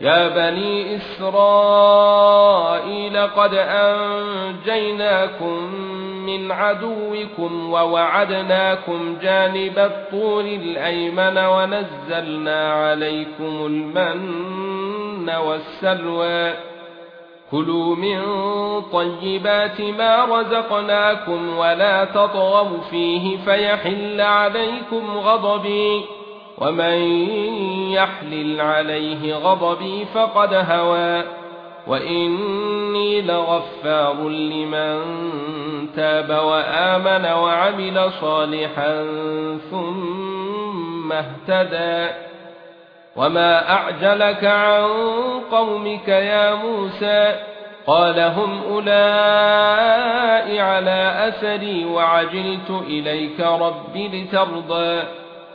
يا بني إسرائيل قد أنجيناكم من عدوكم ووعدناكم جانب الطور الأيمن ونزلنا عليكم المن والسلوى. كلوا من طيبات ما رزقناكم ولا تطغوا فيه فيحل عليكم غضبي. ومن يحلل عليه غضبي فقد هوى وإني لغفار لمن تاب وآمن وعمل صالحا ثم اهتدى. وما أعجلك عن قومك يا موسى قال هم أولئك على أثري وعجلت إليك رب لترضى.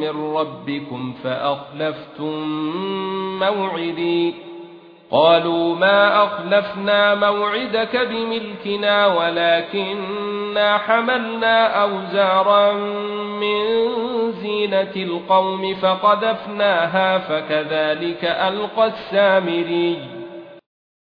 من ربكم فأخلفتم موعدي. قالوا ما أخلفنا موعدك بملكنا ولكننا حملنا أوزارا من زينة القوم فقذفناها فكذلك ألقى السامري.